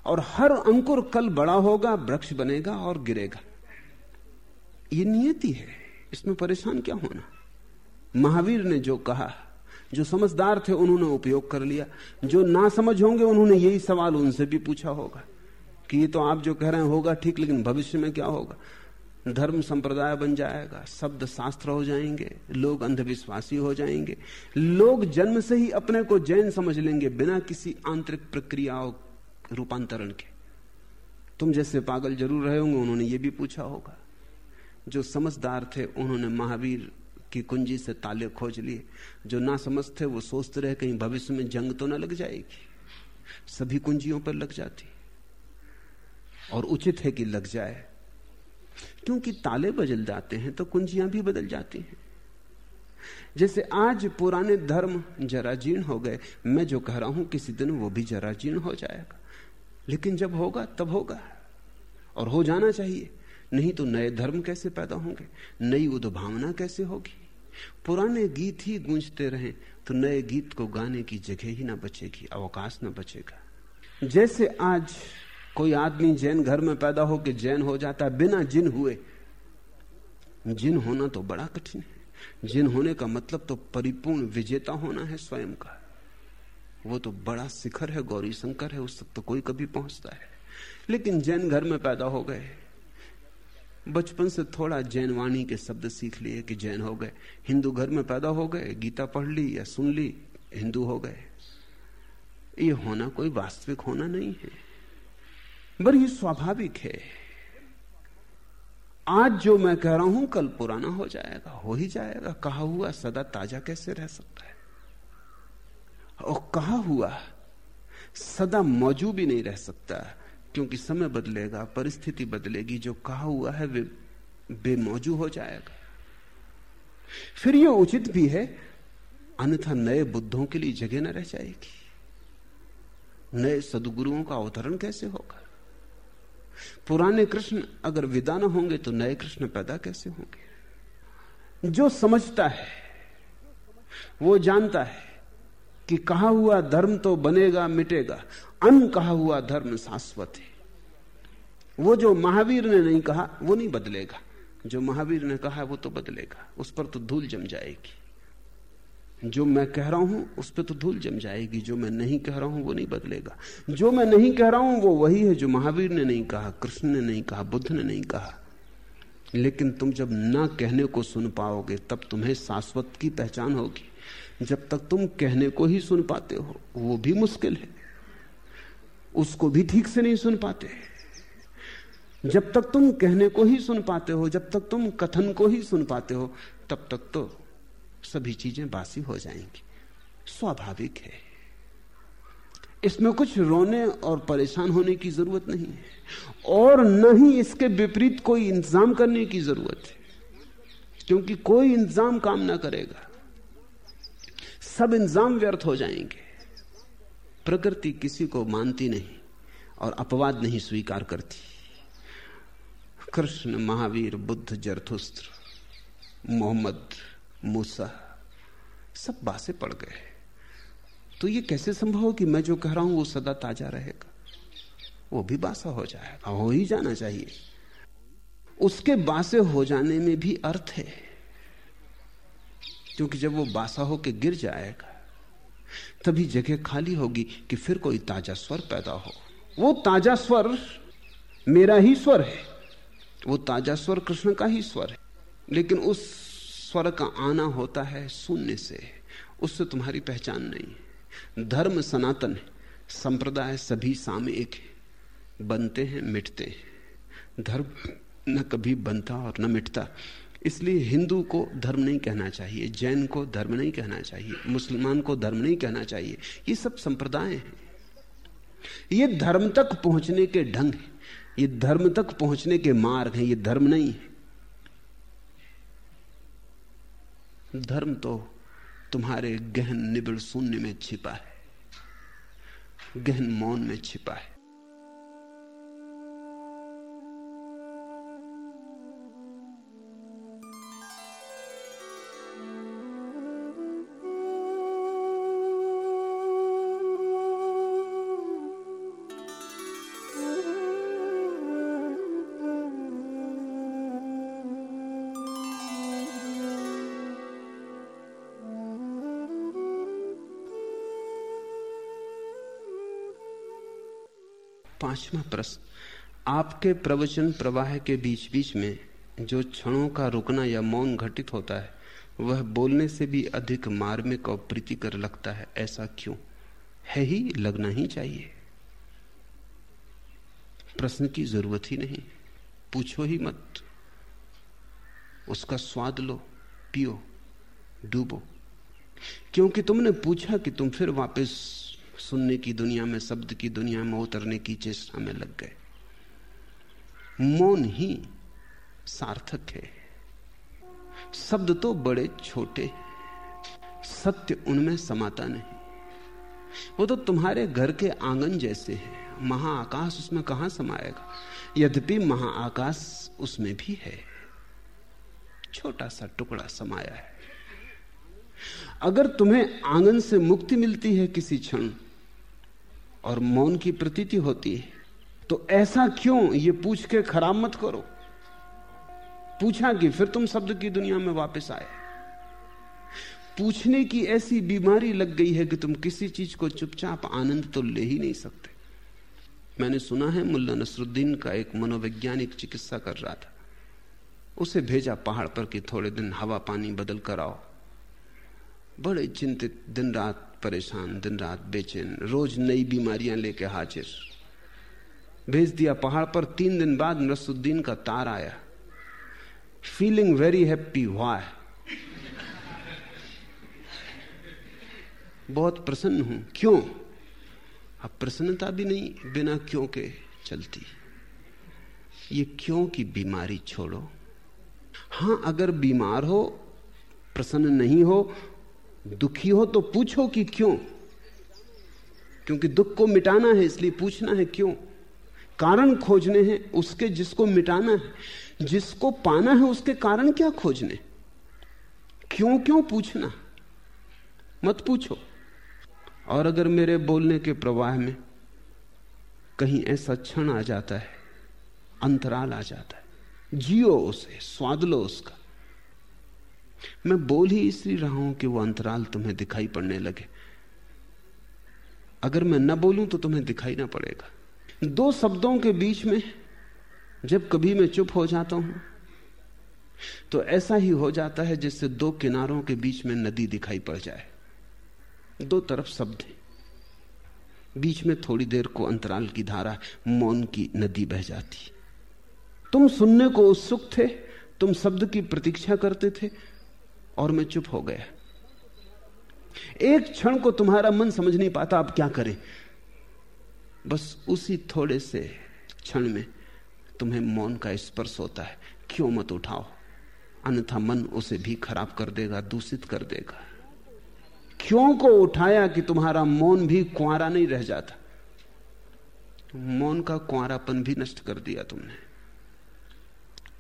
और हर अंकुर कल बड़ा होगा, वृक्ष बनेगा और गिरेगा। ये नियति है। इसमें परेशान क्या होना? महावीर ने जो कहा, जो समझदार थे, उन्होंने उपयोग कर लिया। जो ना समझ होंगे, उन्होंने यही सवाल उनसे भी पूछा होगा कि ये तो आप जो कह रहे हैं होगा, ठीक, लेकिन भविष्य में क्या होगा? धर्म संप्रदाय बन जाएगा, शब्द शास्त्र हो जाएँगे, लोग अंधविश्वासी हो जाएँगे। लोग जन्म से ही अपने को जैन समझ लेंगे बिना किसी आंतरिक प्रक्रियाओं रूपांतरण के। तुम जैसे पागल ज़रूर रहे होंगे, उन्होंने ये भी पूछा होगा। जो समझदार थे, उन्होंने महावीर की कुंजी से ताले खोज लिए। जो ना समझ थे, वो सोचते रहे, कहीं भविष्य में जंग तो ना लग जाएगी। सभी कुंजियों पर लग जाती। और उचित है कि लग जाए। क्योंकि ताले बदल जाते हैं तो कुंजियाँ भी बदल जाती हैं। जैसे आज पुराने धर्म जराजीर्ण हो गए, मैं जो कह रहा हूँ किसी दिन वो भी जराजीर्ण हो जाएगा। लेकिन जब होगा, तब होगा। और हो जाना चाहिए। नहीं तो नए धर्म कैसे पैदा होंगे? नई उद्भावना कैसे होगी? पुराने गीत ही गूंजते रहे तो नए गीत को गाने की जगह ही ना बचेगी, अवकाश ना बचेगा। जैसे आज कोई आदमी जैन घर में पैदा होकर जैन हो जाता है, बिना जिन हुए। जिन होना तो बड़ा कठिन है। जिन होने का मतलब तो परिपूर्ण विजेता होना है स्वयं का। वो तो बड़ा शिखर है, गौरी शंकर है, उस तक तो कोई कभी पहुँचता है। लेकिन जैन घर में पैदा हो गए। बचपन से थोड़ा जैन वाणी के शब्द सीख लिए कि जैन हो गए। हिंदू घर में पैदा हो गए, गीता पढ़ ली या सुन ली, हिंदू हो गए। ये होना कोई वास्तविक होना नहीं है। बड़ी स्वाभाविक है। आज जो मैं कह रहा हूँ, कल पुराना हो जाएगा, हो ही जाएगा। कहा हुआ, सदा ताज़ा कैसे रह सकता है? और कहा हुआ, सदा मौजूद भी नहीं रह सकता, क्योंकि समय बदलेगा, परिस्थिति बदलेगी। जो कहा हुआ है, वे बेमौजू हो जाएगा। फिर यह उचित भी है, अन्यथा नए बुद्धों के लिए जगह न रह जाएगी। नए सदगुरुओं का अवतरण कैसे होगा? पुराने कृष्ण अगर विदा न होंगे तो नए कृष्ण पैदा कैसे होंगे? जो समझता है, वो जानता है कि कहा हुआ धर्म तो बनेगा, मिटेगा। अन कहा हुआ धर्म शाश्वत है। वो जो महावीर ने नहीं कहा, वो नहीं बदलेगा। जो महावीर ने कहा, वो तो बदलेगा। उस पर तो धूल जम जाएगी। जो मैं कह रहा हूँ, उस पर तो धूल जम जाएगी। जो मैं नहीं कह रहा हूँ, वो नहीं बदलेगा। जो मैं नहीं कह रहा हूँ, वो वही है जो महावीर ने नहीं कहा, कृष्ण ने नहीं कहा, बुद्ध ने नहीं कहा। लेकिन तुम जब ना कहने को सुन पाओगे, तब तुम्हें शाश्वत की पहचान होगी। जब तक तुम कहने को ही सुन पाते हो, वो भी मुश्किल है। उसको भी ठीक से नहीं सुन पाते। जब तक तुम कहने को ही सुन पाते हो, जब तक तुम कथन को ही सुन पाते हो, तब तक तो सभी चीज़ें बासी हो जाएँगी। स्वाभाविक है। इसमें कुछ रोने और परेशान होने की ज़रूरत नहीं है। और न ही इसके विपरीत कोई इंतज़ाम करने की ज़रूरत है। क्योंकि कोई इंतज़ाम काम ना करेगा। सब इंतज़ाम व्यर्थ हो जाएँगे। प्रकृति किसी को मानती नहीं और अपवाद नहीं स्वीकार करती। कृष्ण, महावीर, बुद्ध, जरथुस्त्र, मोहम्मद मूसा, सब बासे पड़ गए। तो ये कैसे संभव कि मैं जो कह रहा हूँ वो सदा ताज़ा रहेगा? वो भी बासा हो जाएगा, हो ही जाना चाहिए। उसके बासे हो जाने में भी अर्थ है। क्योंकि जब वो बासा होके गिर जाएगा, तभी जगह खाली होगी कि फिर कोई ताज़ा स्वर पैदा हो। वो ताज़ा स्वर मेरा ही स्वर है, वो ताज़ा स्वर कृष्ण का ही स्वर है। लेकिन उस स्वर का आना होता है शून्य से, उससे तुम्हारी पहचान नहीं धर्म सनातन है, संप्रदाय सभी सामयिक है। बनते हैं, मिटते हैं। धर्म न कभी बनता और न मिटता। इसलिए हिंदू को धर्म नहीं कहना चाहिए, जैन को धर्म नहीं कहना चाहिए, मुसलमान को धर्म नहीं कहना चाहिए। ये सब संप्रदाय हैं। ये धर्म तक पहुँचने के ढंग है। ये धर्म तक पहुँचने के मार्ग हैं। ये धर्म नहीं है। धर्म तो तुम्हारे गहन निबिड़ शून्य में छिपा है गहन मौन में छिपा है। पांचवा प्रश्न। आपके प्रवचन प्रवाह के बीच बीच में जो क्षणों का रुकना या मौन घटित होता है, वह बोलने से भी अधिक मार्मिक और प्रीतिकर लगता है। ऐसा क्यों? है ही लगना ही चाहिए। प्रश्न की ज़रूरत ही नहीं। पूछो ही मत। उसका स्वाद लो, पियो, डूबो। क्योंकि तुमने पूछा कि तुम फिर वापस सुनने की दुनिया में, शब्द की दुनिया में उतरने की चेष्टा में लग गए। मौन ही सार्थक है। शब्द तो बड़े छोटे सत्य उनमें समाता नहीं। वो तो तुम्हारे घर के आँगन जैसे है। महाआकाश उसमें कहाँ समाएगा? यद्यपि महाआकाश उसमें भी है। छोटा सा टुकड़ा समाया है। अगर तुम्हें आँगन से मुक्ति मिलती है किसी क्षण और मौन की प्रतीति होती है। तो ऐसा क्यों ये पूछ के खराब मत करो? पूछा कि फिर तुम शब्द की दुनिया में वापस आए। पूछने की ऐसी बीमारी लग गई है कि तुम किसी चीज़ को चुपचाप आनंद तो ले ही नहीं सकते। मैंने सुना है मुल्ला नसरुद्दीन का एक मनोवैज्ञानिक चिकित्सा कर रहा था। उसे भेजा पहाड़ पर कि थोड़े दिन हवा पानी बदल कर आओ। बड़े चिंतित दिन रात परेशान, दिन रात बेचैन, रोज नई बीमारियाँ लेके हाजिर। भेज दिया पहाड़ पर, तीन दिन बाद नसरुद्दीन का तार आया। फीलिंग वेरी हैप्पी हुआ है बहुत प्रसन्न हूँ। क्यों? अब प्रसन्नता भी नहीं, बिना क्यों के चलती। ये क्यों की बीमारी छोड़ो? हाँ, अगर बीमार हो, प्रसन्न नहीं हो दुखी हो तो पूछो कि क्यों? क्योंकि दुख को मिटाना है, इसलिए पूछना है क्यों? कारण खोजने हैं उसके जिसको मिटाना है। जिसको पाना है उसके कारण क्या खोजने? क्यों क्यों पूछना? मत पूछो। और अगर मेरे बोलने के प्रवाह में कहीं ऐसा क्षण आ जाता है, अंतराल आ जाता है, जियो उसे, स्वाद लो उसका। मैं बोल ही इसलिए रहा हूँ कि वो अंतराल तुम्हें दिखाई पड़ने लगे। अगर मैं न बोलूँ तो तुम्हें दिखाई ना पड़ेगा। दो शब्दों के बीच में जब कभी मैं चुप हो जाता हूँ तो ऐसा ही हो जाता है जिससे दो किनारों के बीच में नदी दिखाई पड़ जाए। दो तरफ़ शब्द बीच में थोड़ी देर को अंतराल की धारा, मौन की नदी बह जाती। तुम सुनने को उत्सुक थे, तुम शब्द की प्रतीक्षा करते थे और मैं चुप हो गया। एक क्षण को तुम्हारा मन समझ नहीं पाता आप क्या करें? बस उसी थोड़े से क्षण में तुम्हें मौन का स्पर्श होता है। क्यों मत उठाओ? अन्यथा मन उसे भी खराब कर देगा, दूषित कर देगा। क्यों को उठाया कि तुम्हारा मौन भी कुआरा नहीं रह जाता? मौन का कुआरापन भी नष्ट कर दिया तुमने।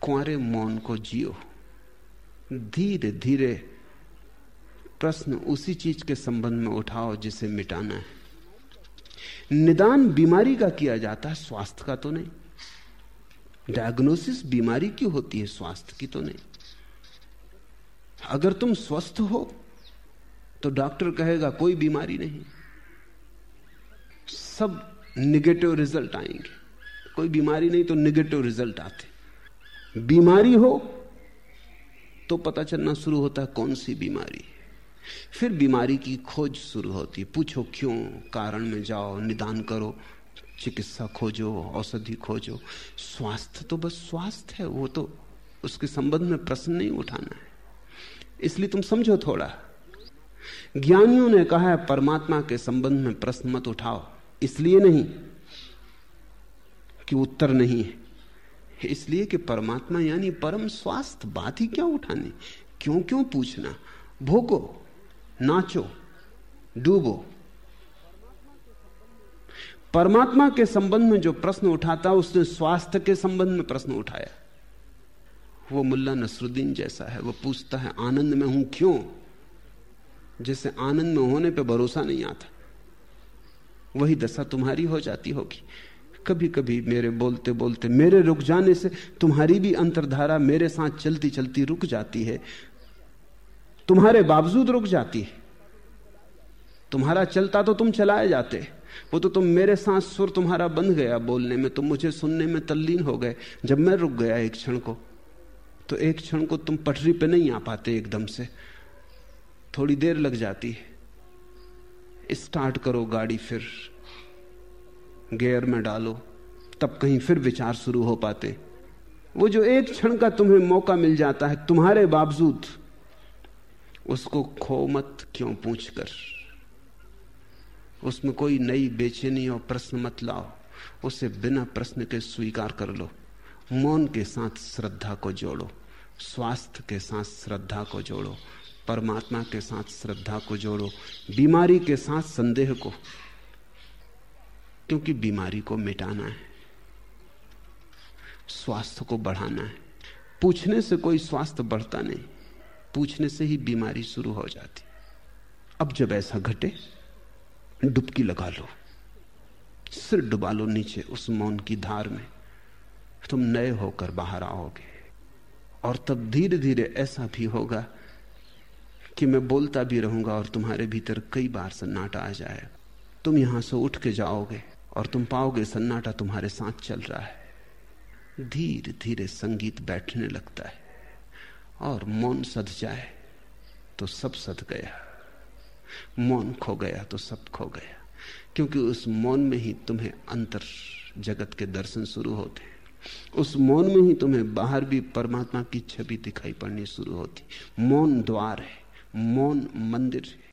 कुआरे मौन को जियो। धीरे धीरे प्रश्न उसी चीज़ के संबंध में उठाओ जिसे मिटाना है। निदान बीमारी का किया जाता है, स्वास्थ्य का तो नहीं। डायग्नोसिस बीमारी की होती है, स्वास्थ्य की तो नहीं। अगर तुम स्वस्थ हो तो डॉक्टर कहेगा, कोई बीमारी नहीं। सब निगेटिव रिज़ल्ट आएँगे। कोई बीमारी नहीं तो निगेटिव रिज़ल्ट आते। बीमारी हो तो पता चलना शुरू होता है कौन सी बीमारी। फिर बीमारी की खोज शुरू होती पूछो क्यों? कारण में जाओ, निदान करो, चिकित्सा खोजो, औषधि खोजो। स्वास्थ्य तो बस स्वास्थ्य है, वो तो उसके संबंध में प्रश्न नहीं उठाना है। इसलिए तुम समझो थोड़ा। ज्ञानियों ने कहा है, परमात्मा के संबंध में प्रश्न मत उठाओ। इसलिए नहीं कि उत्तर नहीं है। इसलिए कि परमात्मा यानी परम स्वास्थ्य बात ही क्या उठानी? क्यों क्यों पूछना? भोगो, नाचो, डूबो। परमात्मा के संबंध में जो प्रश्न उठाता, उसने स्वास्थ्य के संबंध में प्रश्न उठाया। वो मुल्ला नसरुद्दीन जैसा है, वो पूछता है, आनंद में हूँ क्यों? जैसे आनंद में होने पे भरोसा नहीं आता। वही दशा तुम्हारी हो जाती होगी। कभी कभी मेरे बोलते बोलते मेरे रुक जाने से तुम्हारी भी अंतरधारा मेरे साथ चलती चलती रुक जाती है। तुम्हारे बावजूद रुक जाती है। तुम्हारा चलता तो तुम चलाए जाते। वो तो तुम मेरे साथ सुर तुम्हारा बंध गया बोलने में, तुम मुझे सुनने में तल्लीन हो गए। जब मैं रुक गया एक क्षण को तो एक क्षण को तुम पटरी पे नहीं आ पाते एकदम से। थोड़ी देर लग जाती है। स्टार्ट करो गाड़ी फिर। गियर में डालो, तब कहीं फिर विचार शुरू हो पाते। वो जो एक क्षण का तुम्हें मौका मिल जाता है, तुम्हारे बावजूद, उसको खो मत क्यों पूछ कर उसमें कोई नई बेचैनी और प्रश्न मत लाओ, उसे बिना प्रश्न के स्वीकार कर लो। मौन के साथ श्रद्धा को जोड़ो, स्वास्थ्य के साथ श्रद्धा को जोड़ो, परमात्मा के साथ श्रद्धा को जोड़ो, बीमारी के साथ संदेह को। क्योंकि बीमारी को मिटाना है, स्वास्थ्य को बढ़ाना है। पूछने से कोई स्वास्थ्य बढ़ता नहीं, पूछने से ही बीमारी शुरू हो जाती। अब जब ऐसा घटे, डुबकी लगा लो, सिर डुबा लो नीचे उस मौन की धार में, तुम नए होकर बाहर आओगे। और तब धीरे धीरे ऐसा भी होगा कि मैं बोलता भी रहूँगा और तुम्हारे भीतर कई बार सन्नाटा आ जाएगा। तुम यहाँ से उठ के जाओगे। और तुम पाओगे सन्नाटा तुम्हारे साथ चल रहा है। धीरे धीरे संगीत बैठने लगता है और मौन सद जाए तो सब सद गया। मौन खो गया तो सब खो गया, क्योंकि उस मौन में ही तुम्हें अंतर जगत के दर्शन शुरू होते हैं। उस मौन में ही तुम्हें बाहर भी परमात्मा की छवि दिखाई पड़नी शुरू होती। मौन द्वार है, मौन मंदिर है।